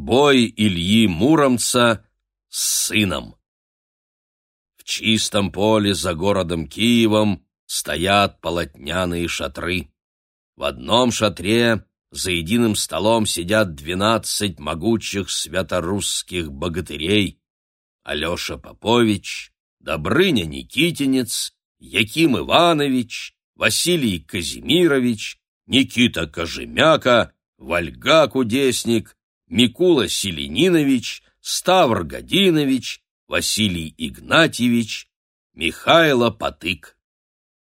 Бой Ильи Муромца с сыном. В чистом поле за городом Киевом стоят полотняные шатры. В одном шатре за единым столом сидят двенадцать могучих святорусских богатырей. Алеша Попович, Добрыня Никитинец, Яким Иванович, Василий Казимирович, Никита Кожемяка, Вальга Кудесник, Микула Селенинович, Ставр Годинович, Василий Игнатьевич, Михайло Потык.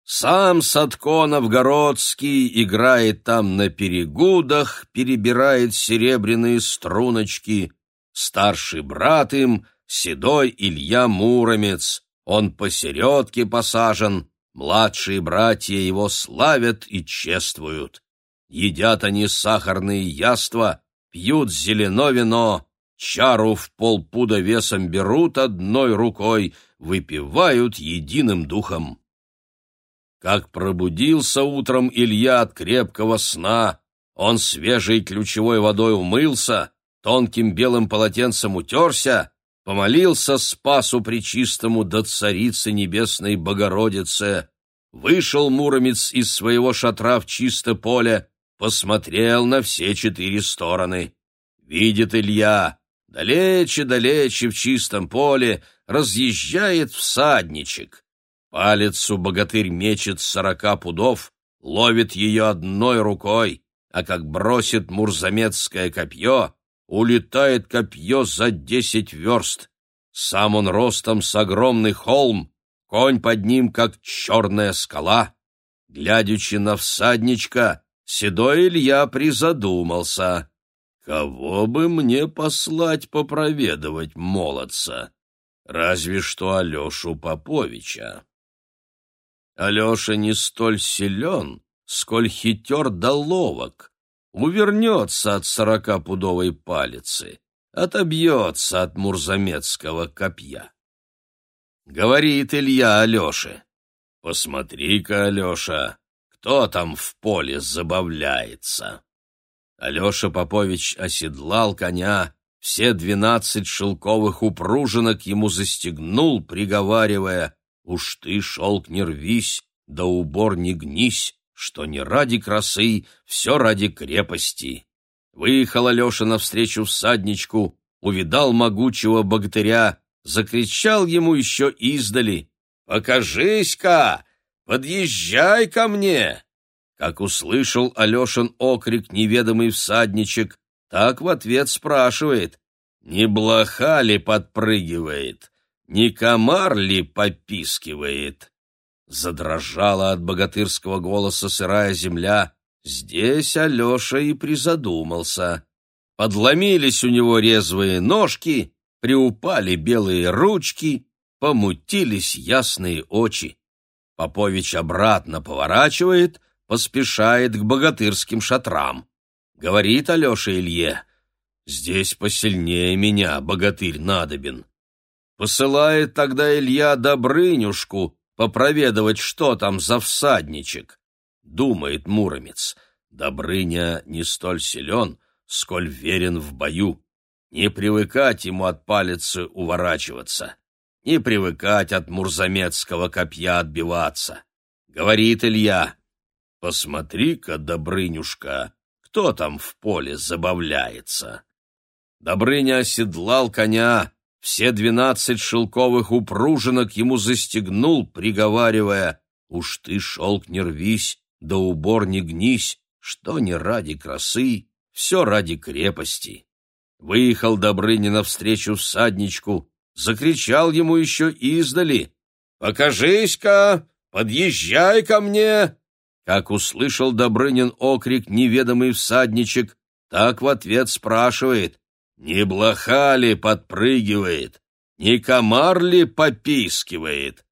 Сам Садко Новгородский играет там на перегудах, перебирает серебряные струночки. Старший брат им — седой Илья Муромец, он посередке посажен, младшие братья его славят и чествуют. Едят они сахарные яства, пьют зелено вино, чару в полпуда весом берут одной рукой, выпивают единым духом. Как пробудился утром Илья от крепкого сна, он свежей ключевой водой умылся, тонким белым полотенцем утерся, помолился Спасу Пречистому да Царице Небесной Богородице, вышел Муромец из своего шатра в чисто поле, посмотрел на все четыре стороны. Видит Илья, далече-далече в чистом поле разъезжает всадничек. Палец у богатырь мечет сорока пудов, ловит ее одной рукой, а как бросит мурзамецкое копье, улетает копье за десять верст. Сам он ростом с огромный холм, конь под ним, как черная скала. Глядячи на всадничка, седой Илья призадумался. Кого бы мне послать попроведывать молодца? Разве что Алешу Поповича. Алеша не столь силен, сколь хитер да ловок. Увернется от сорокапудовой палицы, отобьется от мурзамецкого копья. Говорит Илья Алёше, «Посмотри-ка, Алеша, кто там в поле забавляется?» Алеша Попович оседлал коня, все двенадцать шелковых упружинок ему застегнул, приговаривая, Уж ты, шелк, не рвись, да убор не гнись, что не ради красы, все ради крепости. Выехал Алеша навстречу всадничку, увидал могучего богатыря, закричал ему еще издали. «Покажись-ка! Подъезжай ко мне!» Как услышал Алешин окрик неведомый всадничек, так в ответ спрашивает, «Не блоха ли подпрыгивает?» не комар ли попискивает? Задрожала от богатырского голоса сырая земля. Здесь Алеша и призадумался. Подломились у него резвые ножки, приупали белые ручки, помутились ясные очи. Попович обратно поворачивает, поспешает к богатырским шатрам. Говорит Алеша Илье, «Здесь посильнее меня, богатырь надобен. Посылает тогда Илья Добрынюшку попроведывать, что там за всадничек. Думает Муромец, Добрыня не столь силен, сколь верен в бою. Не привыкать ему от палицы уворачиваться, не привыкать от мурзамецкого копья отбиваться. Говорит Илья, посмотри-ка, Добрынюшка, кто там в поле забавляется. Добрыня оседлал коня, все двенадцать шелковых упружинок ему застегнул, приговаривая, «Уж ты, шелк, не рвись, да убор не гнись, что не ради красы, все ради крепости». Выехал Добрыня навстречу всадничку, закричал ему еще издали, «Покажись-ка, подъезжай ко мне!» Как услышал Добрынин окрик неведомый всадничек, так в ответ спрашивает, не блоха ли подпрыгивает, не комар ли попискивает?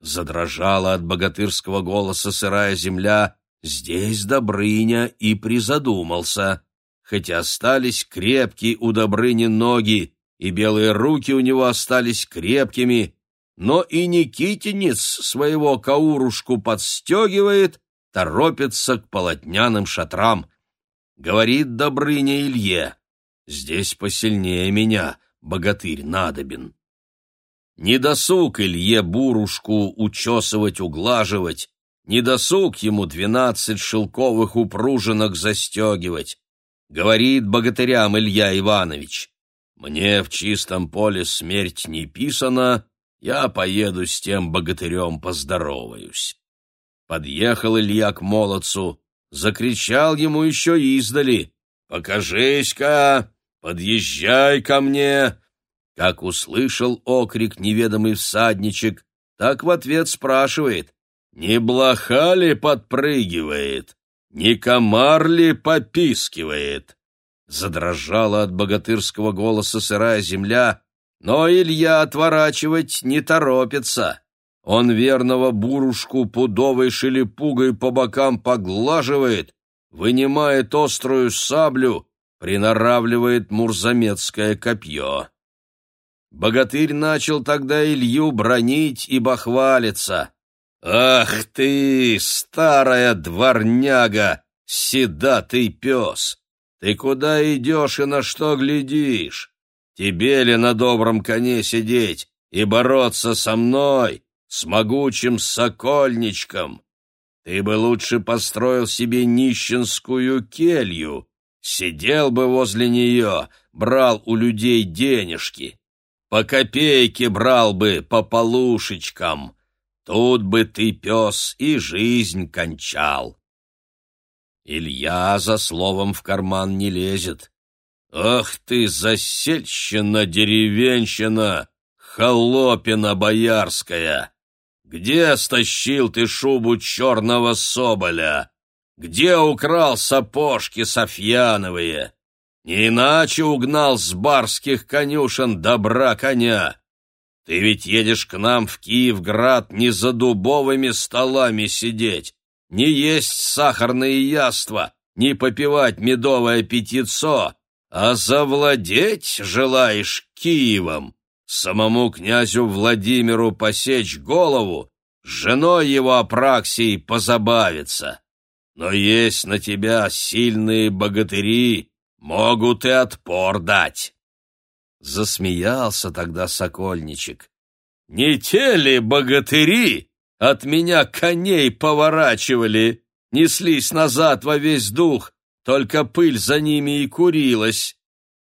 Задрожала от богатырского голоса сырая земля. Здесь Добрыня и призадумался. Хотя остались крепкие у Добрыни ноги, и белые руки у него остались крепкими, но и Никитинец своего каурушку подстегивает, торопится к полотняным шатрам. Говорит Добрыня Илье, Здесь посильнее меня, богатырь надобен. Не досуг Илье бурушку учесывать, углаживать, не досуг ему двенадцать шелковых упружинок застегивать. Говорит богатырям Илья Иванович, «Мне в чистом поле смерть не писана, я поеду с тем богатырем поздороваюсь». Подъехал Илья к молодцу, закричал ему еще издали, «Покажись-ка, подъезжай ко мне!» Как услышал окрик неведомый всадничек, так в ответ спрашивает, «Не блоха ли подпрыгивает?» Не комар ли попискивает? Задрожала от богатырского голоса сырая земля, но Илья отворачивать не торопится. Он верного бурушку пудовой шелепугой по бокам поглаживает, вынимает острую саблю, приноравливает мурзамецкое копье. Богатырь начал тогда Илью бронить и бахвалиться. «Ах ты, старая дворняга, седатый пес! Ты куда идешь и на что глядишь? Тебе ли на добром коне сидеть и бороться со мной, с могучим сокольничком? Ты бы лучше построил себе нищенскую келью, сидел бы возле нее, брал у людей денежки, по копейке брал бы по полушечкам» Тут бы ты, пес, и жизнь кончал. Илья за словом в карман не лезет. Ах ты, засельщина, деревенщина, холопина боярская! Где стащил ты шубу черного соболя? Где украл сапожки софьяновые? Не иначе угнал с барских конюшен добра коня. Ты ведь едешь к нам в Киевград не за дубовыми столами сидеть, не есть сахарные яства, не попивать медовое питьецо, а завладеть желаешь Киевом, самому князю Владимиру посечь голову, женой его Апраксией позабавиться. Но есть на тебя сильные богатыри, могут и отпор дать. Засмеялся тогда сокольничек. «Не те ли богатыри от меня коней поворачивали, неслись назад во весь дух, только пыль за ними и курилась?»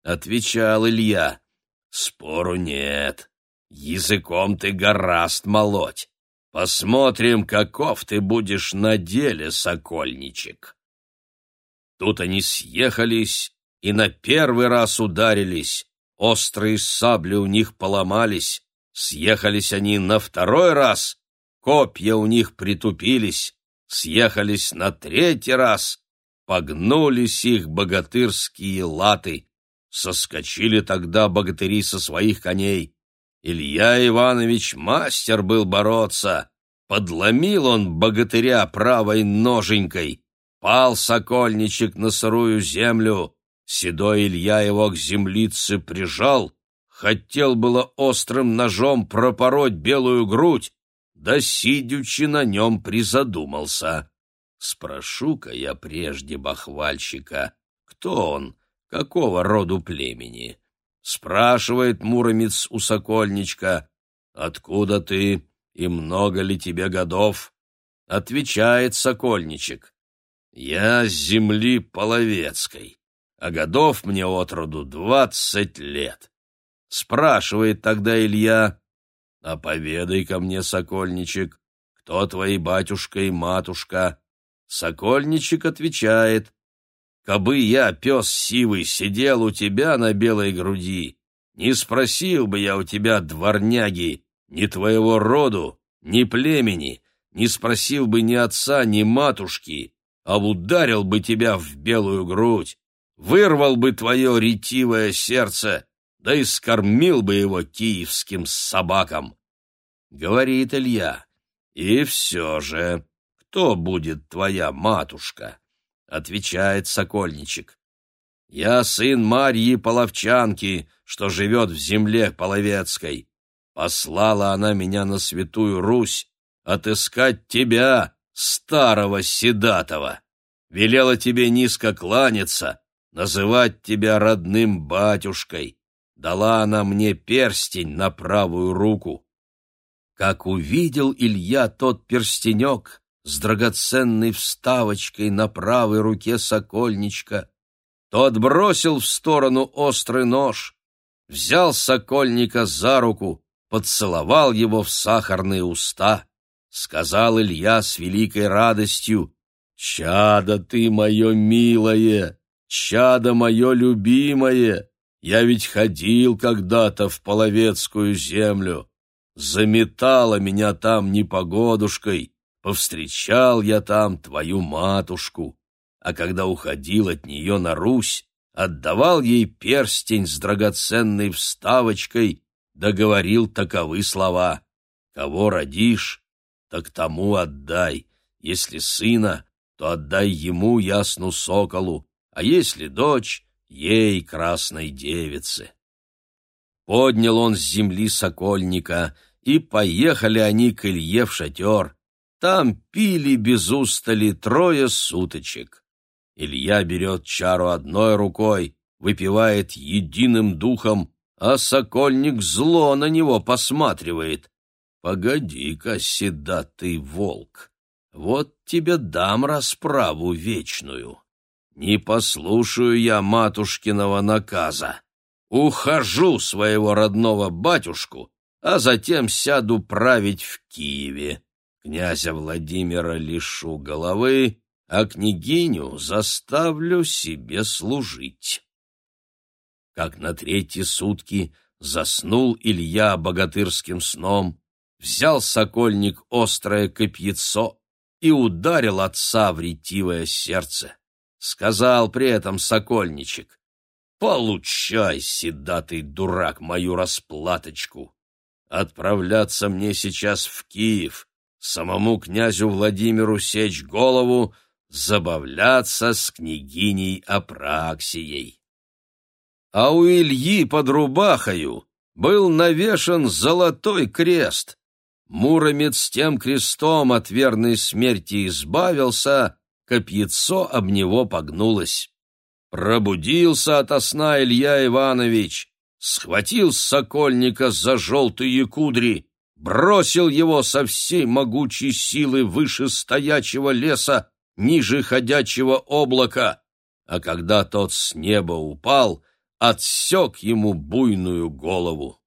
Отвечал Илья. «Спору нет. Языком ты гораст молоть. Посмотрим, каков ты будешь на деле, сокольничек». Тут они съехались и на первый раз ударились, Острые сабли у них поломались, съехались они на второй раз, копья у них притупились, съехались на третий раз, погнулись их богатырские латы. Соскочили тогда богатыри со своих коней. Илья Иванович мастер был бороться. Подломил он богатыря правой ноженькой. Пал сокольничек на сырую землю, Седой Илья его к землице прижал, хотел было острым ножом пропороть белую грудь, да сидячи на нем призадумался. Спрошу-ка я прежде бахвальщика, кто он, какого роду племени? Спрашивает муромец у сокольничка, откуда ты и много ли тебе годов? Отвечает сокольничек, я с земли половецкой а годов мне от роду двадцать лет. Спрашивает тогда Илья, а поведай ко мне, сокольничек, кто твои батюшка и матушка? Сокольничек отвечает, кабы я, пес сивый, сидел у тебя на белой груди, не спросил бы я у тебя, дворняги, ни твоего роду, ни племени, не спросил бы ни отца, ни матушки, а ударил бы тебя в белую грудь, вырвал бы твое ретивое сердце, да и скормил бы его киевским собакам. Говорит Илья, и все же, кто будет твоя матушка? Отвечает Сокольничек. Я сын Марьи Половчанки, что живет в земле Половецкой. Послала она меня на святую Русь отыскать тебя, старого седатого. Велела тебе низко кланяться, называть тебя родным батюшкой. Дала она мне перстень на правую руку. Как увидел Илья тот перстенек с драгоценной вставочкой на правой руке сокольничка, то отбросил в сторону острый нож, взял сокольника за руку, поцеловал его в сахарные уста. Сказал Илья с великой радостью, «Чадо ты мое милое, чадо мое любимое, я ведь ходил когда-то в Половецкую землю, заметала меня там непогодушкой, повстречал я там твою матушку, а когда уходил от нее на Русь, отдавал ей перстень с драгоценной вставочкой, договорил таковы слова. «Кого родишь, так тому отдай, если сына, то отдай ему ясну соколу, а если дочь, ей красной девице». Поднял он с земли сокольника, и поехали они к Илье в шатер. Там пили без устали трое суточек. Илья берет чару одной рукой, выпивает единым духом, а сокольник зло на него посматривает. «Погоди-ка, седатый волк, вот тебе дам расправу вечную. Не послушаю я матушкиного наказа. Ухожу своего родного батюшку, а затем сяду править в Киеве. Князя Владимира лишу головы, а княгиню заставлю себе служить. Как на третьи сутки заснул Илья богатырским сном, взял сокольник острое копьецо и ударил отца в ретивое сердце. Сказал при этом сокольничек, «Получай, седатый дурак, мою расплаточку! Отправляться мне сейчас в Киев, самому князю Владимиру сечь голову — забавляться с княгиней Апраксией. А у Ильи под рубахою был навешан золотой крест. Муромец тем крестом от верной смерти избавился, копьецо об него погнулось. Пробудился ото сна Илья Иванович, схватил сокольника за желтые кудри, бросил его со всей могучей силы выше стоячего леса ниже ходячего облака, а когда тот с неба упал, отсек ему буйную голову.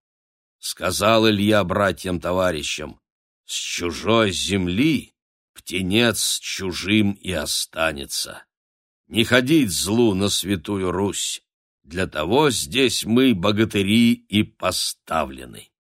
Сказал Илья братьям-товарищам, «С чужой земли птенец чужим и останется. Не ходить злу на святую Русь, для того здесь мы, богатыри, и поставлены».